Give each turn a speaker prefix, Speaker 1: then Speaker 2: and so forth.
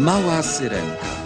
Speaker 1: Mała Syrenka.